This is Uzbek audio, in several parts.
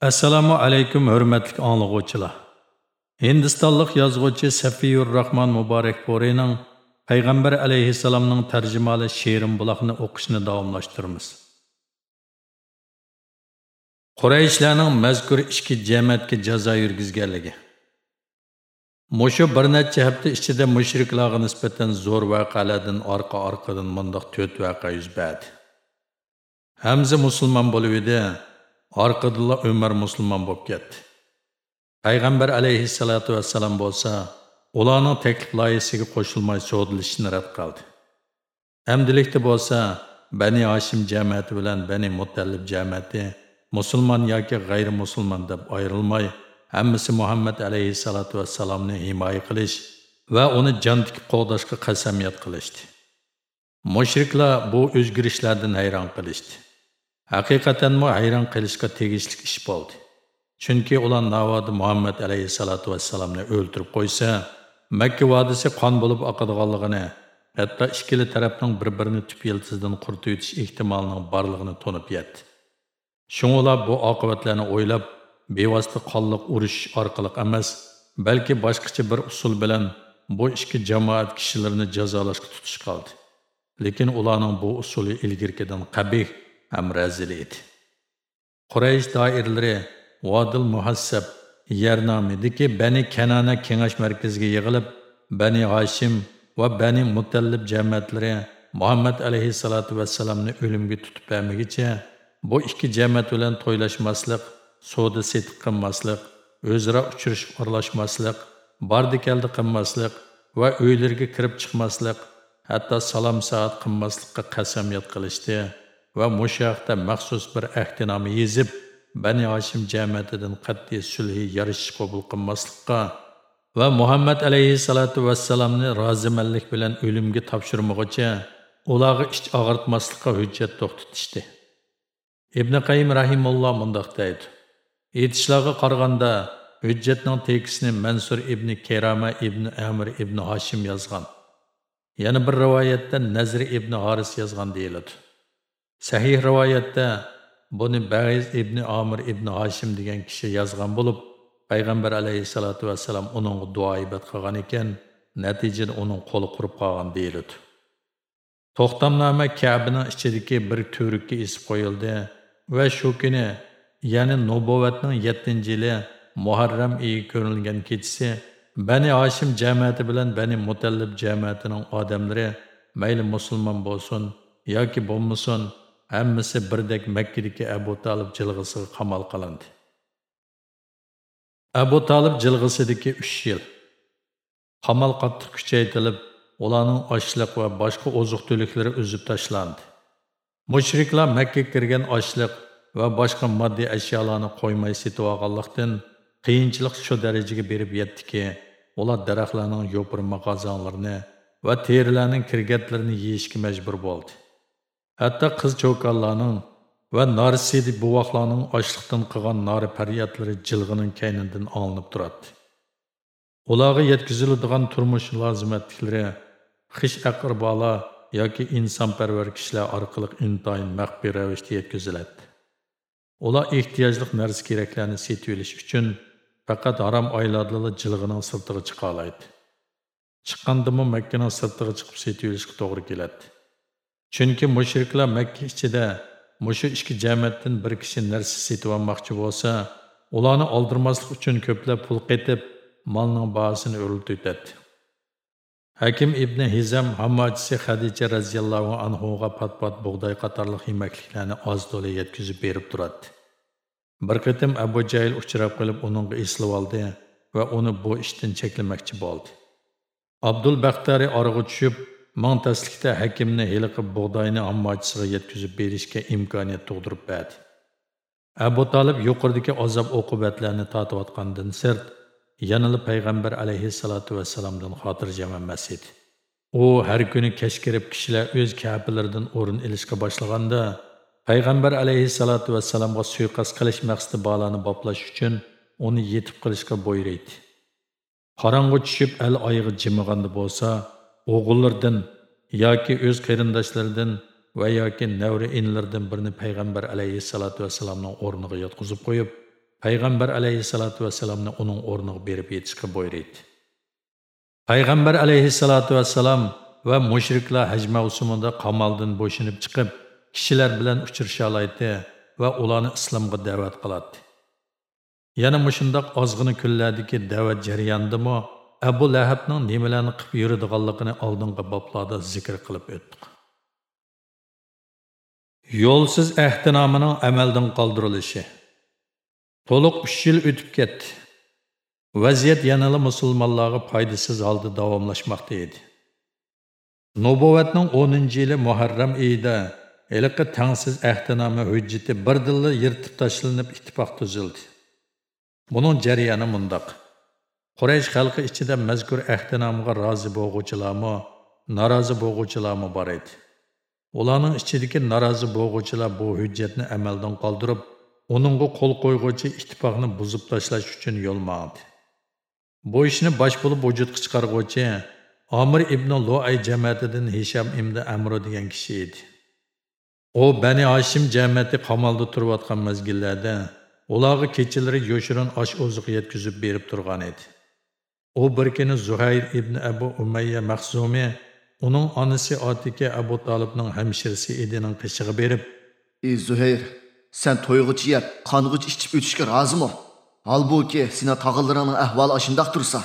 Assalomu alaykum hurmatli anglovchilar. Hindistonlik yozuvchi Safiyur Rahman Muborakporining Payg'ambar alayhissalomning tarjimali she'rim buloqni o'qishni davomlashtiramiz. Qurayshlarning mazkur ikki jamiyatga jazo yurgizganligi. Mushu bir necha hafta ichida mushriklarga nisbatan zo'r voqealardan orqa-orqadan mundoq 4 vaqa yuz berdi. Hamza musulmon bo'lib edi. Orqadilla umar musulmon bo'lib ketdi. Payg'ambar alayhissalotu vassalam bo'lsa ularning taklif loyihasiga qo'shilmay so'dilishni rad qildi. Amdilikda bo'lsa bani oshim jamiyati bilan bani mutallib jamiyati musulmon yoki g'ayri musulmon deb ayrilmay hammasi muhammad alayhissalotu vassalomni himoya qilish va uni jon tikib qo'g'dashga qasamyod qilishdi. Mushriklar bu o'zgarishlardan hayron qilishdi. Haqiqatanmi hayron qilishga tegishli ish bo'ldi. Chunki ular navoda muhammad alayhissalotu vassalomni o'ldirib qo'ysa makka vodisi qon bo'lib oqadiganligini hatto ikkili tarafning bir birini tup yiltizdan quritib ehtimolining borlig'ini to'nib yetdi. Shunga ular bu oqibatlarni o'ylab bevosita qonliq urush orqali emas balki boshqacha bir usul bilan bu ikki jamoat kishilarini jazolashga tutish qoldi. Lekin ularning bu usuli ilgirkidan qabih ham razil edi quraysh doiralari vodil muhassab yernomidagi bani kanana kengash markaziga yig'ilib bani hoshim va bani mutallib jamiyatlari muhammad alayhissalotu vassalamni o'limga tutib bermagicha bu ikki jamiyat bilan to'ylashmaslik savdo setiq qilmaslik o'zaro uchrashib aralashmaslik bordi keldi qilmaslik va uylarga kirib chiqmaslik hatto salom soat qilmaslikqa qasamyat qilishdi va mushaqda maxsus bir ahdinoma yezib bani hoshim jamiyatidan qat'iy sulhi yarishish qabul qilmaslikqa va muhammad alayhissalotu vassalamni rozimanlik bilan o'limga topshirmog'icha ularga ich og'ritmaslikqa hujjat to'xtatishdi. Ibn qayim rahimulloh mundoq deydi Этишларга qaraganda hujjatning tekisini mansur ibn kerama ibn amir ibn hoshim yozgan. Yana bir rivoyatda nazri ibn Ҳорис yozgan deyiladi. Sahih rivoyatda buni Ba'iz ibn Amir ibn Hashim degan kishi yozgan bo'lib, payg'ambar alayhisolatu vassalam uning duoibat qilgan ekan, natijada uning qo'li qurib qolgan deyiladi. To'xtamnoma Ka'baning ichidagi bir to'rikka isib qo'yildi va shu kuni, ya'ni nubuvatning 7-yili Muharram oyi ko'rilgan kechasi Bani Hashim jamiyati bilan Bani Mutallib jamiyatining odamlari mayli musulmon bo'lsin yoki bo'lmasin hammasi birdek Makkadagi Abu Talib jilg'isiga qamal qilindi. Abu Talib jilg'isidagi 3 yil qamal qattiq kuchaytirilib, ularning ochliq va boshqa oziq-tuliklari uzib tashlandi. Mushriklar Makka kirgan ochliq va boshqa moddiy ashyolarni qo'ymay setib olganlikdan qiyinchilik shu darajaga berib yetdiki, ular daraxtlarning yo'pirma qozonlarini va terilarning kirgatlarini yeyishga majbur bo'ldi. Hatto qiz cho'konlarning va narsidi buvoqlarning ochliqdan qilgan nori faryatlari jilg'ining kaynidan olinib turadi. Ularga yetkaziladigan turmush lozimatliklari xish aqrbolar yoki insonparvar kishilar orqali intoyin maxfiy ravishda yetkaziladi. Ular ehtiyojli narsa keraklarni setib olish uchun faqat harom oylarda jilg'ining sirtiga chiqa oladi. Chiqqandimi Makkaning sirtiga chiqib setib olishga to'g'ri keladi. Chunki mushriklar Makka ichida mushu ikki jamiyatdan bir kishi narsa setib bo'lsa, ularni oldirmaslik uchun ko'plab pul qetib, molning bahosini o'rlitadi. Hakim ibn Hizam hammachisi Xadija roziyallohu anhuga pat-pat bug'doy qatorliq yemakliklarni oz to'la yetkazib berib turadi. Bir qitim Abu Jayl uchrab qilib uningga eslab oldi va uni bu ishdan cheklamoqchi bo'ldi. Abdul Baxtari org'a tushib, Mang taslikda hakimni heliqib bug'doyni ammachisiga yetkazib berishga imkoniyat tug'dirib berdi. Abu Talib yuqoridagi azob oqibatlarni tatiyotgandan sirt yanılı payg'ambar alayhissalatu vassalamdan xotirjam emas edi. U har kuni kech kirib kishilar o'z kafirlaridan o'rin ilishga boshlaganda payg'ambar alayhissalatu vassalamga suiqasd qilish maqsadi bolani boplash uchun uni yetib qilishga buyurdi. Qorong'i tushib al oyig'i jimig'anda bo'lsa, o'g'illardan yoki o'z qarindoshlaridan va yoki navri inlardan birini payg'ambar alayhissalotu vassalamning o'rniga yotqizib qo'yib payg'ambar alayhissalotu vassalomni uning o'rniga berib yetishga buyurdi payg'ambar alayhissalotu vassalom va mushriklar haj mavsumida qamaldan bo'shinib chiqib kishilar bilan uchrasha oladi va ularni islomga da'vat qiladi. Yana mushundoq ozg'ini kunlardagi da'vat jarayonidami Әбу lahabning nimalarni qilib yuradiganligini oldingi boblarda зикр qilib o'tdik yo'lsiz ahdinomining amaldan qoldirilishi. To'liq uch yil o'tib ketdi. Vaziyat yanala musulmonlarga foydasiz holda davomlashmoqda edi. Nubuvatning o'ninchi yili muharram oyida iliqi tangsiz ahdinoma hujjati birdilla yirtib tashlanib ittifoq tuzildi. Buning jarayoni mundoq. Quraysh xalqi ichida mazkur ahdinomaga rozi bo'lg'uvchilarmi norozi bo'lg'uvchilarmi bor edi. Ularning ichidagi norozi bo'lg'uvchilar bu hujjatni amaldan qoldirib uningga qo'l qo'yg'uvchi ittifoqni buzib tashlash uchun yo'l mangdi bu ishni bosh bo'lib vujudga chiqarg'uvchi omir ibn Lu'ay jamiyatidan hisham ibn Amr degan kishi edi. U bani Hashim jamiyati qamalda turayotgan mazgillarda ularga kechalari yoshirin osh oziq yetkazib berib turgan edi. U bir kuni zuhayr ibn abu umayya mahzumi uning onasi otiki abu tolibning hamshirisi edining qishig'i berib ey zuhayr sen to'yg'ich yeb qong'ich ichib o'tishga rozimi? Holbuki seni tog'illarning ahvoli ashundoq tursa.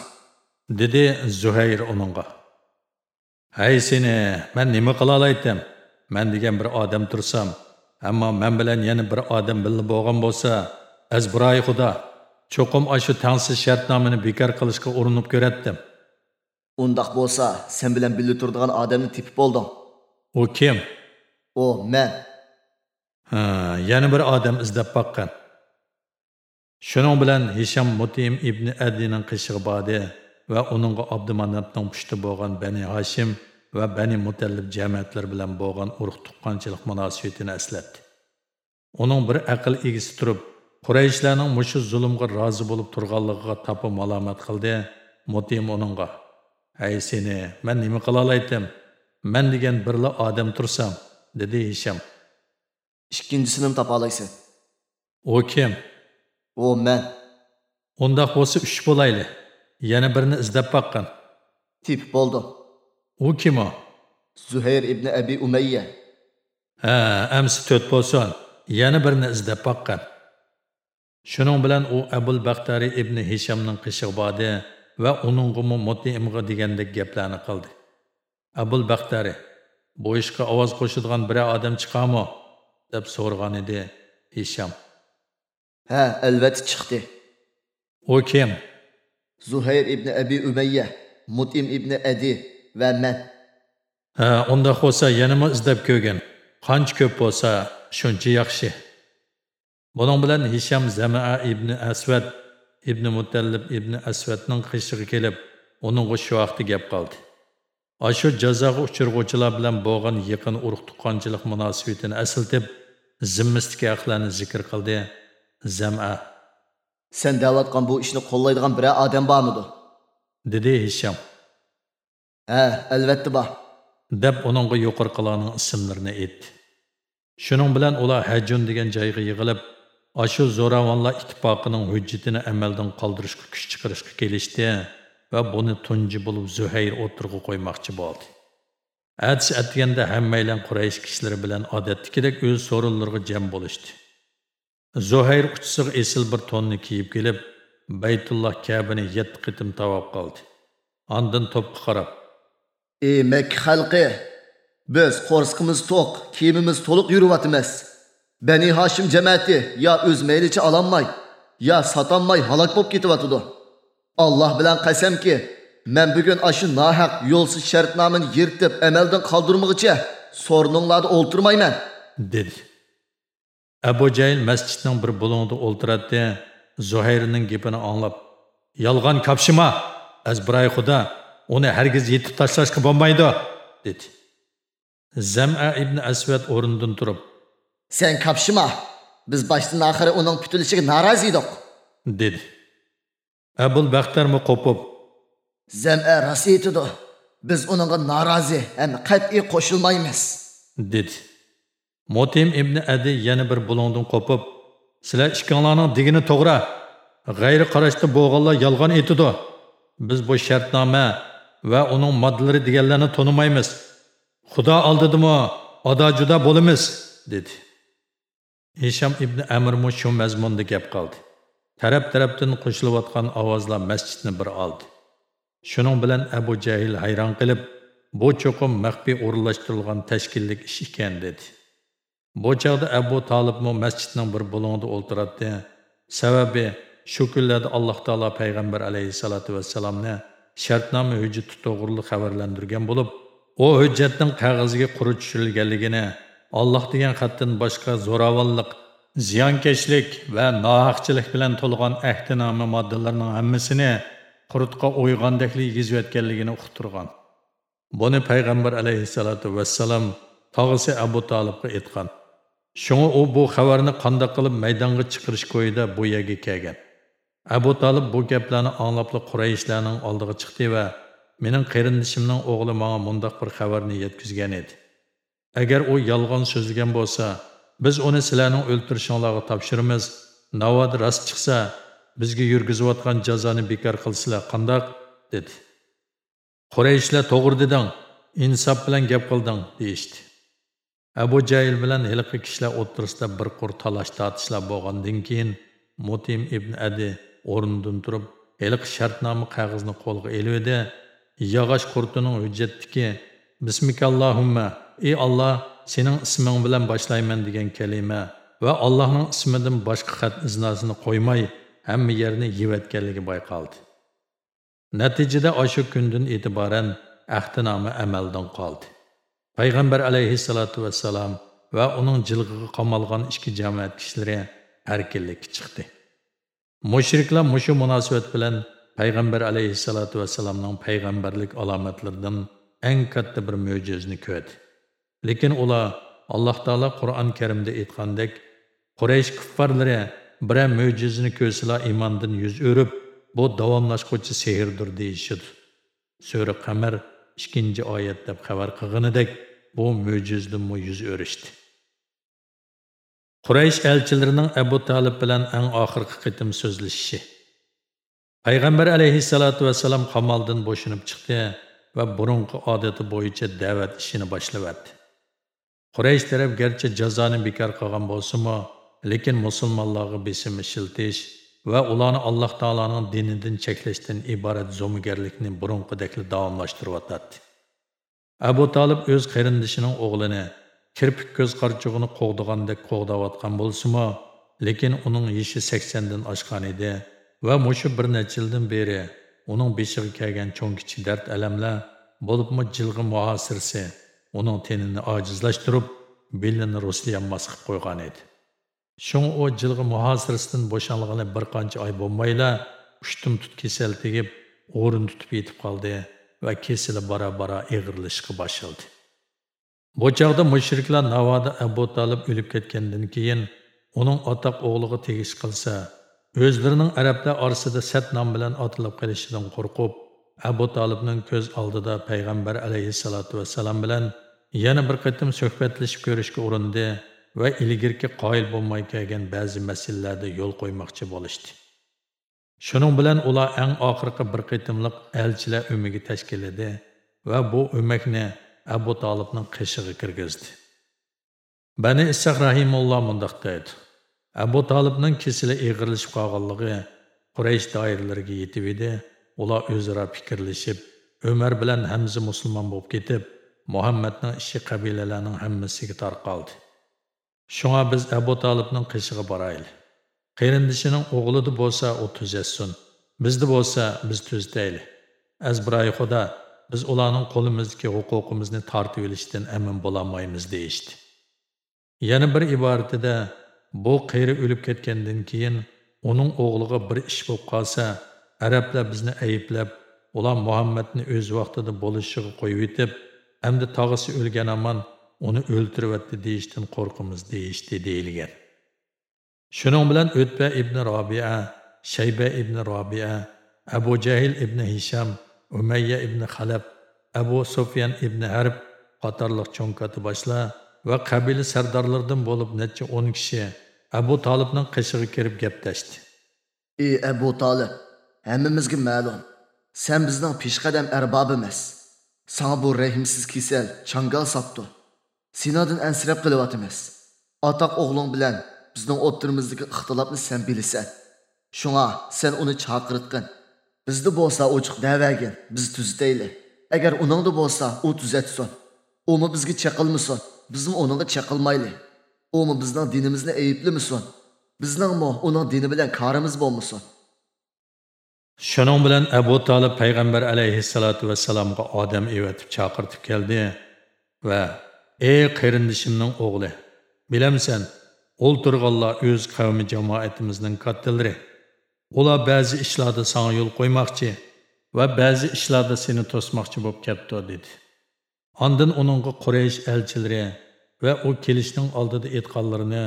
Dedi zuhayr uningga. Hay seni man nima qila olaydim? Man degan bir odam tursam ammo man bilan yana bir odam birga bo'lgan bo'lsa azburoy xudo cho'qim shu tangsiz shartnomani bekor qilishga urinib ko'ratdim. Undoq bo'lsa sen bilan birga turadigan odamni tepib bo'lding u kim? U men. Ha yana bir odam izlab boqqan. Shuning bilan hisham mutim ibn adining qishig'i bordi va uningga abdumanabning pushti bo'lgan bani hoshim va bani mutallib jamiyatlar bilan bo'lgan urug' tuqqanchilik munosabatini eslatdi uning bir aql egisi turib qurayishlarning mushu zulmga rozi bo'lib turganligiga topib malomat qildi mutim uningga. Ay seni man nima qila olaydim? Man degan birla odam tursam dedi hisham. Ikkinchisini topa olaysan. U kim? U men. Undoq bo'lsa uch bo'layli yana birini izlab boqqan tepib bo'ldim u kim u zuhayr ibn abi umayya. Ha amsi to'rt bo'lsin. Yana birini izlab boqqan shuning bilan u abul baxtari ibn hishamning qishig'i bordi va uningmi mutimg'a degandek gaplarni qildi abul baxtari bu ishga ovoz qo'shadigan biror odam chiqami deb so'rgan edi hisham ha albatta chiqdi u kim? Zuhayr ibn abi umayya mutim ibn adi va men ha undaq bo'lsa yanama izlab ko'rgin qancha ko'p bo'lsa shuncha yaxshi buning bilan hisham zamaa ibn asvad ibn mutallib ibn asvadning qishig'i kelib uningga shu vaqtda gap qoldi. Aşu jazoga uchirg'uvchilar bilan bo'lgan yaqin urug' tuqqanchilik munosabatini asiltib zimmisdagi haqlarni zikr qildi zama sen deyotgan bu ishni qo'llaydigan biror odam bormidi? Dedi hisham. Ha albatta bor. Deb uningga yuqorqilarning ismlarini aytdi. Shuning bilan ular hajjun degan joyga yig'ilib ashu zo'ravonlar ittifoqining hujjatini amaldan qoldirishga kuch chiqarishga kelishdi va buni tunji bo'lib zuhayr o'tirg'a qo'ymoqchi bo'ldi Әтіс әтігенде әммейлен Quraysh kishilari bilan odatdagidek o'z so'rinlariga jam bo'lishdi. Zuhayr uchisiga esil bir tonni kiyib kelib, Baytulloh Kabini 7 qitim tavob qildi. Ondan to'pqa qarab, ey Makka xalqi, biz qo'rsqimiz to'q, kiyimimiz to'liq yuryapmiz. Bani Hashim jamiyati ya o'z maylicha ololmay, yo sotanmay halok bo'lib ketyapti. Alloh bilan qasamki, Men bugun aşı nohaq yo'lsiz shartnomani yirtib amaldan qoldirmoqchi soruninglarda o'ltirmayman dedi. Abu Jayl masjidning bir bo'lingida o'ltiradi. Zuhayrning gapini anglab, "Yolg'on kapshima, azbiray xudo, uni hargiz yetib tashlashga bo'lmaydi" dedi. Zam'a ibn asvad o'rnidan turib, "Sen kapshima, biz boshdan oxiri uning putilishiga norozi edik" dedi. Abul Baxtarmi qo'pib, Zam'a rost aytidi. Biz uningga norozi ham qat'iy qo'shilmaymiz. dedi. Motim ibn Adi yana bir bulongdan qopib, sizlar ikkinglarning digini to'g'ri g'ayri qarashda bo'lganlar yolg'on aytidi biz bu shartnoma va uning moddalari deganlarni tonimaymiz xudo oldidimi ado juda bo'lamiz dedi hisham ibn amirmu shu mazmunda gap qildi. Taraf tarafdan qo'shilayotgan ovozlar masjidni bir oldi. Shuning bilan abu jahil hayron qilib bu cho'qim maxfiy o'rinlashtirilgan tashkillik ish ekan dedi. Bu chog'da abu tolibmi masjidning bir bo'lingida o'ltiradi sababi shu kunlarda alloh taolo payg'ambar alayhissalotu vassalomni shartnoma hujjati to'g'riliq xabarlantirgan bo'lib u hujjatning qog'oziga quri tushirilganligini Allah degan xatdan boshqa zo'ravonlik ziyonkashlik va nohaqchilik bilan to'lgan ahdinoma moddalarning hammasini qurutqa o'yg'andakli yegizayotganligini uqtirgan buni payg'ambar alayhissalotu vassalam tog'isi abu tolibga aytgan shunga u bu xabarni qandoq qilib maydonga chiqarish ko'yida bu yerga kelgan abu tolib bu gaplarni anglabli qurayishlarning oldiga chiqdi va mening qarindishimning o'g'li manga mundoq bir xabarni yetkazgan edi agar u yolg'on so'zlagan bo'lsa biz uni sizlarning o'ltirishinglarga topshiramiz. Navod rost chiqsa bizga yurgizayotgan jazoni bekor qilsizlar. Qandoq? dedi. Qurayishlar to'g'ri deding insof bilan gap qilding deyishdi. Abu jayl bilan hiliqi kishilar o'tirishda bir qur talash tortishlar bo'lgandan keyin mutim ibn adi o'rindan turib hiliqi shartnoma qog'ozni qo'lga elvidi. Yog'och qurtining hujjatdiki Bismikallahumma, ey Allah, sening isming bilan boshlayman degan kalima va allohning ismidan boshqa xat iznasini qo'ymay hamma yerni yevatganligi bayqaldi natijada o'sha kundan e'tiboran ahdinoma amaldan qoldi. Payg'ambar alayhissalotu vassalam va uning jilg'iga qamalgan ikki jamoat kishilari erkinlikka chiqdi. Mushriklar mushu munosabat bilan payg'ambar alayhissalotu vassalamning payg'ambarlik alomatlaridan eng katta bir mo'jizni ko'rdi lekin ular alloh taolo qur'oni karimda aytgandek quraysh kuffarlari biror mo'jizni ko'rsalar iymondan yuz o'rib bu davomlashquvchi sehrdir deyishidi sura qamar ikkinchi oyat deb xabar qilganidek bu mo'jizdanmi yuz o'rishdi quraysh elchilarining abu talib bilan eng oxirgi qitim so'zlashishi. Payg'ambar alayhissalotu vassalam qamoldan bo'shinib chiqdi. Va burunqi odati bo'yicha da'vat ishini boshlabdi quraysh taraf garchi jazoni bekor qilgan bo'lsimi lekin musulmonlarga besim ishiltish va ularni alloh taoloning dinidan cheklashdan iborat zo'migarlikni burunqidakli davomlashtiryotadi abu tolib o'z qarindishining o'g'lini kirpik ko'z qarchug'ini qo'g'digandek qo'g'dayotgan bo'lsimi lekin uning yoshi saksondan oshgan edi va mushu bir necha yildan beri uning beshiga kelgan cho'ng kichik dard alamlar bo'libmi jilg'i muhosirsi uning tenini ojizlashtirib belini rusliyanmas qilib qo'ygan edi. Шуң u jilg'i мұхасырыстың бошанлығыны bir qancha oy bo'lmayla ushtum tut кесел tegib o'rin tutib yetib qoldi va kesili bora bora ig'irlashga boshladi bu chog'da mushriklar navoda abu tolib o'lib ketgandan keyin uning otoq o'g'liga tegish qilsa o'zlarining arablar orasida sat nom bilan otilib qolishidan qo'rqib abu tolibning ko'z oldida payg'ambar alayhissalotu vassalam bilan yana bir qatim suhbatlashib ko'rishga urindi va ilgirki qoyil bo'lmay kelgan ba'zi masalalarda yo'l qo'ymoqchi bo'lishdi. Shuning bilan ular eng oxirgi bir qitimliq elchilar umiga tashkil edi va bu umakni abu tolibning qishig'i kirgizdi. Bani issoq rahimulloh mundoq deydi. Abu Talibning kesili eg'irlashib qolganligi quraysh doiralariga yetib edi ular o'zaro fikrlashib umar bilan hamza musulmon bo'lib ketib muhammadning ishi qabilalarning hammasiga tarqaldi Shunga biz Abu Talibning qishig'i borayli. Qarindishining o'g'lida bo'lsa u tuzatsin. Bizda bo'lsa biz tuzatayli. Azbiray xudo biz ularning qo'limizdagi huquqimizni tortib olishdan amin bo'lolmaymiz deydi. Yana bir iboratida bu qiyri o'lib ketgandan keyin uning o'g'liga bir ish bo'lib qolsa, arablar bizni ayblab, ular Muhammadni o'z vaqtida bo'lishiga qo'yib yetib hamda tog'isi o'lgan amon uni o'ltiryapti deyishdan qo'rqimiz deyishdi deyilgan. Shuning bilan o'tba ibn robia shayba ibn robia abu jahl ibn hisham umayya ibn halab abu sufyan ibn harb qatorliq cho'nkati kotiboshlar va qabila sardorlaridan bo'lib necha o'n kishi abu tolibning qishig'i kirib gaplashdi ey abu tolib hammamizga ma'lum. Sen bizning peshqadam arbob emas sana bu rahimsiz kasal changal sapdi sinodan ansirab qilyotimiz otoq o'g'ling bilan bizning o'ttirimizdagi ixtilofni sen bilasan shunga sen uni chaqirtqin. Bizni bo'lsa ochiq davagin biz tuzatayli agar uningda bo'lsa u tuzatsin. Umi bizga chaqilmasin bizmi uningga chaqilmaylik. Chaqilmayli umi bizning dinimizni Bizden mu onun dini bilan korimiz bo'lmasin Şunun bilan abu Talib payg'ambar aleyhissalatu vesselam'a odam evetip chaqirtib keldi va ey qarindishimning o'g'li bilamsan o'ltirganlar o'z qavmi jamoatimizning kattalari ular ba'zi ishlarda sana yo'l qo'ymoqchi va ba'zi ishlarda seni to'smoqchi bo'lib ketdi dedi. Ondan onunla Quraysh elçileri va o kelishning oldida aytganlarini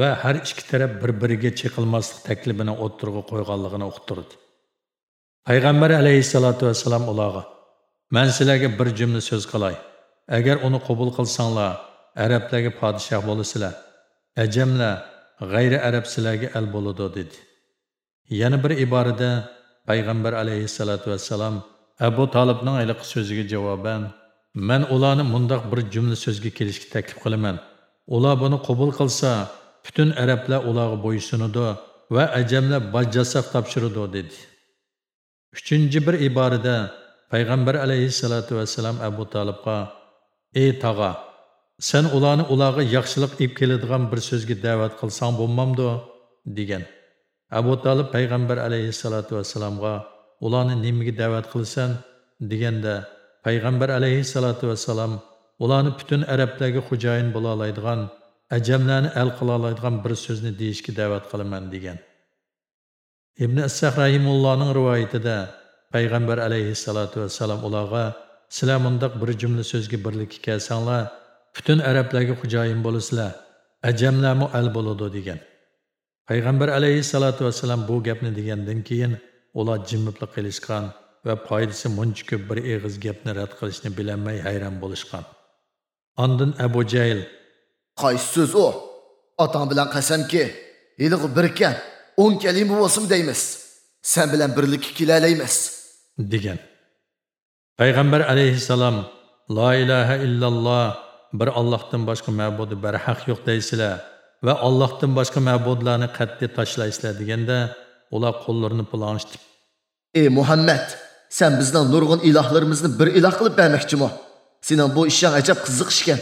va har ikki taraf bir-biriga chiqilmaslik taklifini o'ttirg'a qo'yganligini uqtirdi. Payg'ambar alayhissalatu vassalam ularga: "Men sizlarga bir jumla so'z qilay. Agar uni qabul qilsanglar, arablarga podshoh bo'lasizlar. Ajamlar, g'ayri arab sizlarga al bo'ladi" dedi. Yana bir iborada Payg'ambar alayhissalatu vassalam Abu Talibning ayliq so'ziga javoban Mən ularni mundaq bir cümlə sözgə kelishga taklif qilaman. Ular buni qabul qilsa, butun arablar ularga bo'ysunadi va ajamlar bajjasoq topshiradi dedi. Uchinchi bir iborada payg'ambar alayhissalatu vassalam Abu Talibga: "Ey tog'a, sen ularni ularga yaxshilik ib keladigan bir so'zga da'vat qilsang bo'lmamdi?" degan. Abu Talib payg'ambar alayhissalatu vassalamga: "Ularni nimaga da'vat qilsan?" deganda payg'ambar alayhissalotu vassalam ularni butun arablarga xo'jayin bo'la oladigan ajamlarni al qila oladigan bir so'zni deyishga da'vat qilaman degan. Ibn issah rahimullohning rivoyatida payg'ambar alayhissalotu vassalam ularga sizlar mundoq bir jumla so'zga birlikka kelsanglar butun arablarga xo'jayin bo'lasizlar ajamlarmu al bo'ladi? degan. Payg'ambar alayhissalotu vassalam bu gapni degandan keyin ular jimiblik qilishgan. Va foydasi muncha ko'p bir eg'iz gapni rad qilishni bilolmay hayron bo'lishgan. Ondin abu jayl qaysi so'z u? Otang bilan qasamki ilig'i birkan o'n kalima bo'lsin deymiz. Sen bilan birlikka kelalaymiz degan. Payg'ambar alayhissalom la ilaha illalloh bir ollohdan boshqa ma'budi barhaq yo'q deysizlar va ollohdan boshqa ma'budlarni qat'iy tashlaysizlar deganda ular qo'llarini pulonishib ey muhammad Sen bizden nurgun ilahlarımızı bir ilah kılıp vermekçi vermekçimi? Senin bu işin acayip kızık işken.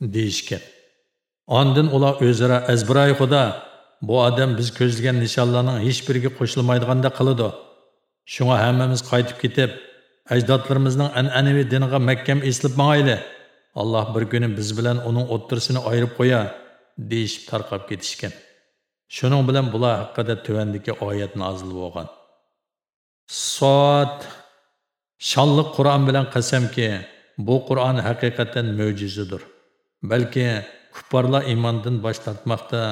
Deyişken. Andın ola özara ezbiray xuda, bu adam biz közülgen közlügen nişanlarının hiçbiriga kılıdı. Şuna hemimiz hammamiz gitip, ecdatlarımızın en-enevi dinine mekkem islip mağaylı. Allah bir günü biz bilen onun o'ttirsini ayırıp koya, deyişip tarqab ketishgan. Şunun bilen bula haqida tuvandagi ayet nazılı bo'lgan. Sot shonli Qur'on bilan qasamki, bu Qur'on haqiqatan mo'jizadir. Balki kuffarlar iymondan bosh tortmoqda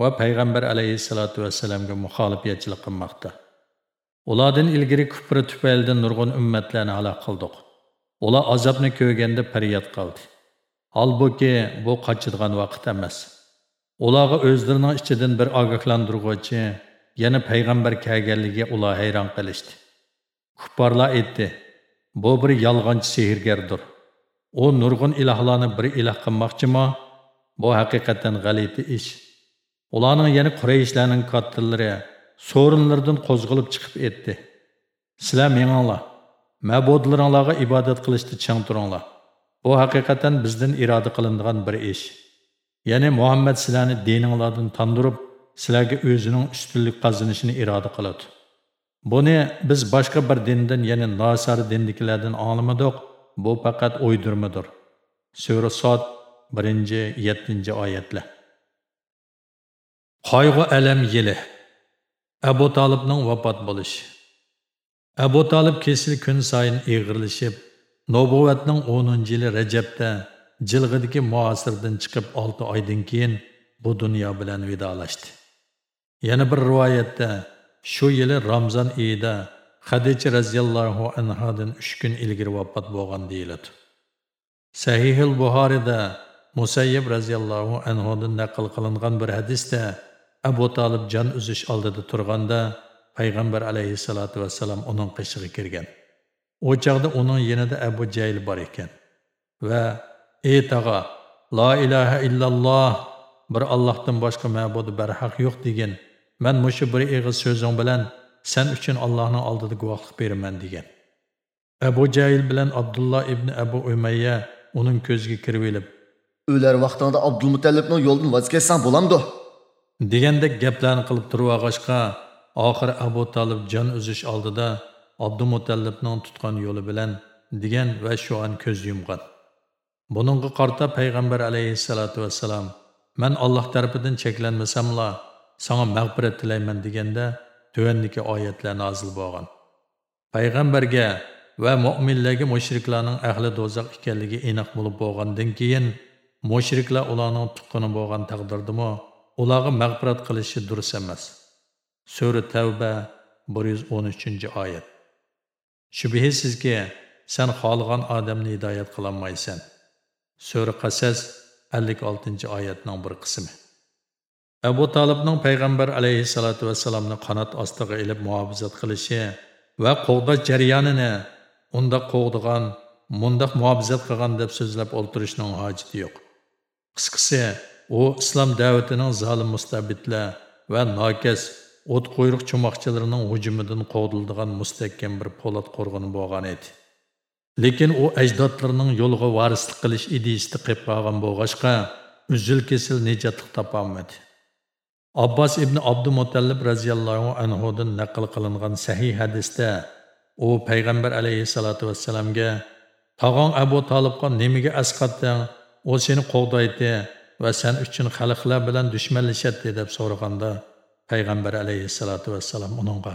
va payg'ambar alayhissalatu vassalamga muxolifatchilik qilmoqda. Ulardan ilgari kufri tufaylidan nurg'un ummatlarni halok qildik. Ular azobni ko'rganda faryod qildi. Halbuki bu qochadigan vaqt emas. Ularga o'zlarining ichidan bir ogohlantiruvchi, yana payg'ambar kelganligiga ular hayron qilishdi. Kuffarlar aytdi: Bu bir yolg'onchi sehrgardir. U nurg'un ilahlarni bir ilah qilmoqchimi? Bu haqiqatan g'alati ish. Ularning yana Qurayshlarning kattallari so'rinlardan qo'zg'alib chiqib etdi. Sizlar meninglar, mabodlaringlarga ibodat qilishni chang turinglar. Bu haqiqatan bizdan iroda qilinadigan bir ish. Ya'ni Muhammad sizlarni dininglardan tandirib, sizlarga o'zining ustunlik qozonishini iroda qiladi. Buni biz boshqa bir dindan, ya'ni Nasar dindikilardan anglamadik. Bu faqat o'ydirmadir. Sura Sot 1-7 oyatlar. Qayg'u alam yili. Abu Talibning vafot bo'lishi. Abu Talib kesil kun sayin eg'irlashib, nubuvatning 10-yili Rajabda jilg'idagi muasirdan chiqib 6 oydan keyin bu dunyo bilan vidolashdi. Yana bir rivoyatda Shu yili Ramzan iyida Xadicha radhiyallohu anhadan 3 kun ilgari vafot bo'lgan deyiladi. Sahihul Buxoriyda Musayyib radhiyallohu anhudan naql qilingan bir hadisda abu tolib jon uzish oldida turganda payg'ambar alayhissalotu vassalam uning qishig'i kirgan u chog'da uning yanida abu jayl bor ekan va ey tog'a la ilaha illalloh bir allohdan boshqa ma'budi barhaq yo'q degan man mushu bir eg'iz so'zing bilan sen uchun allohning oldida guvohlik beraman degan abu jayl bilan abdulloh ibn abu umayya uning ko'ziga kirib elib. O'lar vaqtingda abdulmutallibning yo'ldan voz kechsang bo'lamdi degandek gaplarni qilib turib olg'achqa oxiri abu tolib jon uzish oldida abdumutallibning tutgan yo'li bilan degan va shu an ko'z yumgan buningga qarta payg'ambar alayhissalotu vassalam man alloh tarafidan cheklanmasamla sana mag'firat tilayman deganda tuvandagi oyatlar nozil bo'lgan. Payg'ambarga va mo'minlarga mushriklarning ahli do'zax ekanligi aniq bo'lib bo'lgandan keyin mushriklar ularning tuqqani bo'lgan taqdirdimi ularga mag'firat qilishi durust emas. Sura tavba 113 oyat. Shubhisizki sen xohlagan odamni hidoyat qilolmaysan. Sura qasas 56 oyatning bir qismi. Abu tolibning payg'ambar alayhissalotu vassalamni qanot ostiga ilib muhofizat qilishi va qo'g'dash jarayonini unda qo'g'digan mundoq muhofizat qilgan deb so'zlab o'ltirishning hojati yo'q. Qisqasi u islom da'vatining zolim mustabidlar va nokas o't quyruq cho'moqchilarining hujumidan qo'g'dildigan mustahkam bir po'lat qo'rg'ini bo'lgan edi. Lekin u ajdodlarining yo'liga varislik qilish idisida qilib qolgan bo'lg'achqa uzil kesil nijotlik topolmadi. Abbas ibn abdumutallib roziyallohu anhudan naql qilingan sahih hadisda u payg'ambar alayhissalotu vassalamga tog'ong abu tolibga nimaga asqatding u seni qo'g'daydi va sen uchun xalqlar bilan dushmanlashadi deb so'raganda payg'ambar alayhissalotu vassalam uningga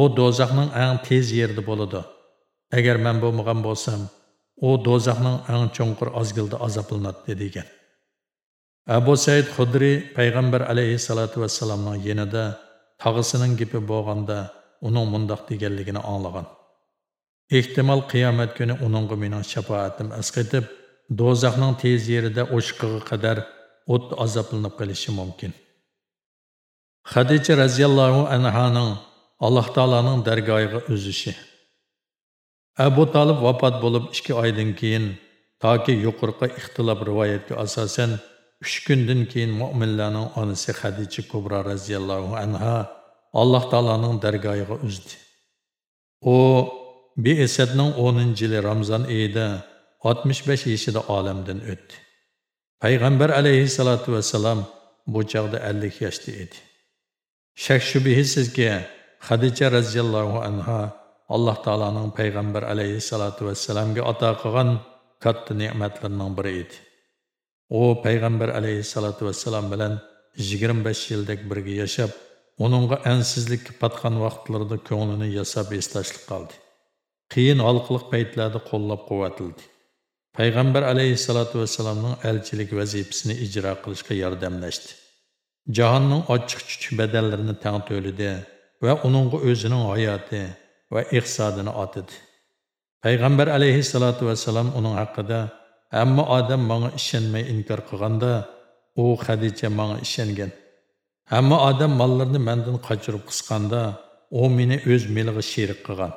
u do'zaxning eng tez yerida bo'ladi. Agar man bo'lmagan bo'lsam u do'zaxning eng cho'nqur ozgilda azoblanadi degan abu said Khudri payg'ambar alayhisolatu vassalamning yenida tog'isining gapi bo'lganda uning mundoq deganligini anglagan ehtimol qiyomat kuni uningga mening shafoatim asqitib do'zaxning tez yerida o'shqig'i qadar o't azoblanib qolishi mumkin Xadija radhiyallohu anhaning Alloh taolaning dargohiga o'zishi. Abu Talib vafot bo'lib 2 oydan keyin toki yuqorqi ixtilof rivoyatga asosan 3 kundan keyin mu'minlarning onasi Xadicha Kubra radhiyallohu anha Alloh taolaning dargohiga uzdi. U Be'isatning 10-yili Ramzan oyida 65 yoshida olamdan o'tdi. Payg'ambar alayhisolatu vassalam bu chaqda 50 yoshda edi. shak shubhisizki hadicha roziyallohu anha alloh taoloning payg'ambar alayhissalotu vassalamga ato qilgan katta ne'matlarning biri edi u payg'ambar alayhissalotu vassalam bilan yigirma besh yildek birga yashab uningga ansizlikka patgan vaqtlarida ko'nglini yasab eslashlik qoldi qiyin halqiliq paytlarda qo'llab quvvatildi payg'ambar alayhissalotu vassalamning elchilik vazifasini ijro qilishga yordamlashdi. Jahonning ochiq chuchuk badallarini tang to'lidi va uningga o'zining hayoti va iqtisodini otidi payg'ambar alayhissalotu vassalam uning haqida hamma odam manga ishonmay inkor qilganda u hadicha manga ishongan. Hamma odam mollarini mendan qochirib qisqanda u meni o'z meliga sherik qilgan.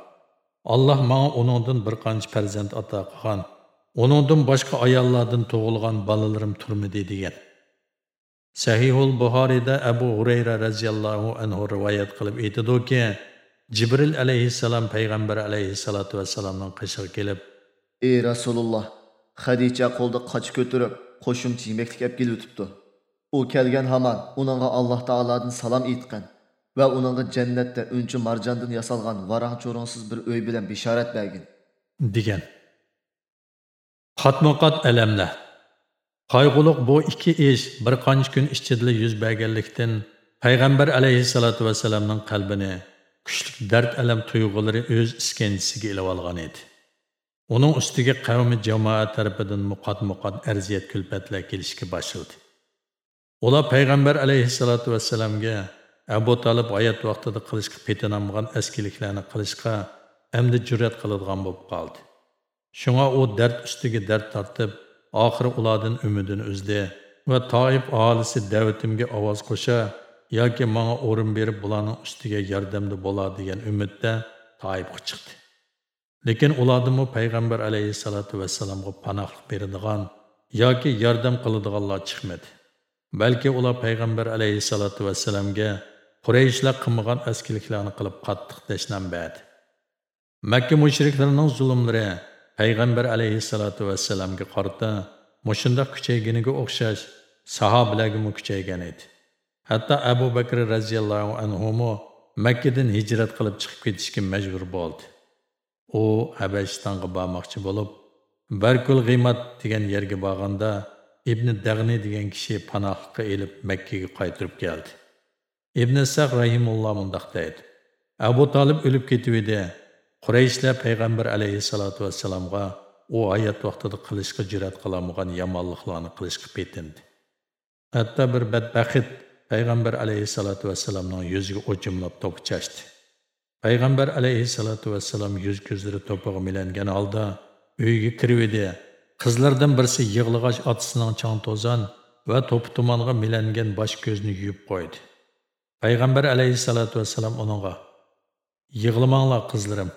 Alloh manga uningdan bir qancha farzand ato qilgan. Uningdan boshqa ayollardan tug'ilgan bolalarim turmidi degan. Sahihul Buxoriyda Abu Hurayra radhiyallohu anhu rivoyat qilib aytadiki, Jibril alayhissalom payg'ambar alayhissalatu vassalamning qishig'i kelib, "Ey Rasululloh, Xadicha qo'lda qoch ko'tarib, qo'shimcha yemeklik olib kelib o'tibdi. U kelgan hamon uningga Alloh taoladan salom aytgan va uningga jannatda unchi marjondan yasalgan varaq cho'ronsiz bir uy bilan bishorat bergan." degan. Qatmoqat alamlar Qayg'uluq bu ikki ish bir qancha kun ichida yuz berganlikdan payg'ambar alayhissalotu vassalamning qalbini kuchli dard alam tuyg'ulari o'z iskanchisiga ilib olgan edi uning ustiga qavmi jamoat tarafidan muqat muqat arziyat kulfatlar kelishga boshladi ular Пайғамбар alayhissalotu vassalamga abu tolib hayot vaqtida qilishga petinolmagan askiliklarni qilishga endi jur'at qiladigan bo'lib qoldi. Shunga u dard ustiga dard tortib oxiri ulardan umidini uzdi va toif aholisi da'vatimga ovoz qo'sha yoki menga o'rin berib bularning ustiga yordamda bo'ladi degan umidda toyibga chiqdi. Lekin ulardimi payg'ambar alayhissalotu vassalomga panohlik beradigan yoki yordam qiladiganlar chiqmadi. Balki ular payg'ambar alayhissalotu vassalamga qurayishlar qilmagan askiliklarni qilib qattiq tashnam berdi makka mushriklarining zulmlari payg'ambar alayhissalotu vassalamga qarata mushundoq kuchayginiga o'xshash sahobalarga kuchaygan edi. Hatto abu bakr roziyallohu anhu makkadan hijrat qilib chiqib ketishga majbur bo'ldi. U habashistonga bormoqchi bo'lib barkul g'iymat degan yerga borganda ibn dag'ni degan kishi panohlikqa elib makkaga qaytirib keldi. Ibn saq rahimulloh mundoq deydi abu tolib o'lib ketib edi qurayishlar payg'ambar alayhissalotu vassalomga u hayot vaqtida qilishga jur'at qilolmagan yomonliklarni qilishga petindi. Hatto bir badbaxt payg'ambar alayhissalotu vassalamning yuziga o'chimlab topchashdi payg'ambar alayhissalotu vassalam yuz ko'zlari to'pig'i milangan holda uyga kirib edi. Qizlardan birisi yig'lag'ach otasining chang to'zon va to'pi tumonga milangan bosh ko'zni yuvib qo'ydi. Payg'ambar alayhissalotu vassalam uningga yig'lamanglar qizlarim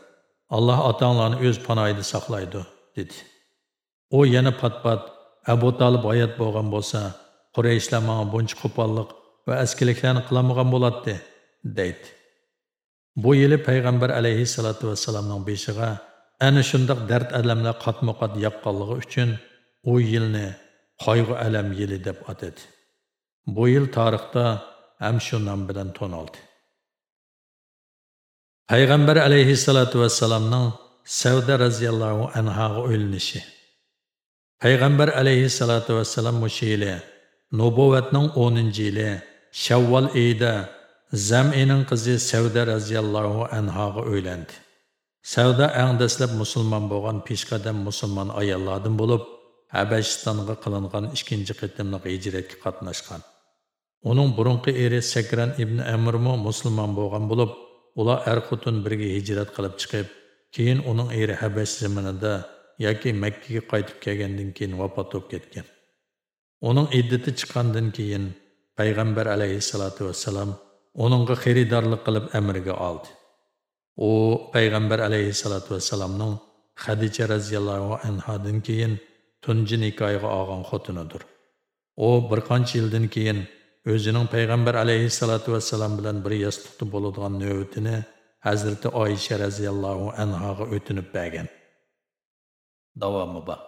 alloh otanglarni o'z panoyida saqlaydi dedi. U yana pat pat abu tolib hayot bo'lgan bo'lsa qurayishlar manga buncha qo'pollik va askiliklarni qilamagan bo'ladi deydi. Bu yili payg'ambar alayhi salatu vassalamning beshig'a ana shundoq dard alamlar qatma qat yoqqanligi uchun u yilni qayg'u alam yili deb atadi bu yil tarixda ham shu nom bilan to'naldi. Payg'ambar alayhi alayhissalotu vassalamning savda roziyallohu anhoga o'linishi. Payg'ambar alayhi salatu vassalam mushu yili nubuvatning o'ninchi yili shavvol oyida zamining qizi savda roziyallohu anhoga o'ylandi. Savda ang dastlab musulmon bo'lgan peshqadam musulmon ayollardan bo'lib habashistonga qilingan ikkinchi qitimliq hijratga qatnashgan. Uning burunqi eri sakran ibn amirmu musulmon bo'lgan bo'lib ular er xotun birga hijrat qilib chiqib keyin uning eri habash zaminida yoki makkaga qaytib kelgandan keyin vafot bo'lib ketgan. Uning iddati chiqqandan keyin payg'ambar alayhissalotu vassalam uningga xaridorlik qilib amriga oldi u payg'ambar alayhissalotu vassalamning hadija roziyallohu anhodan keyin tunji nikohiga olgan xotinidir u bir qancha yildan keyin o'zining payg'ambar alayhissalotu vassalam bilan bir yostiqda bo'ladigan navbatini hazrati Oyisha roziyallohu anhoga o'tinib bergan davomi bor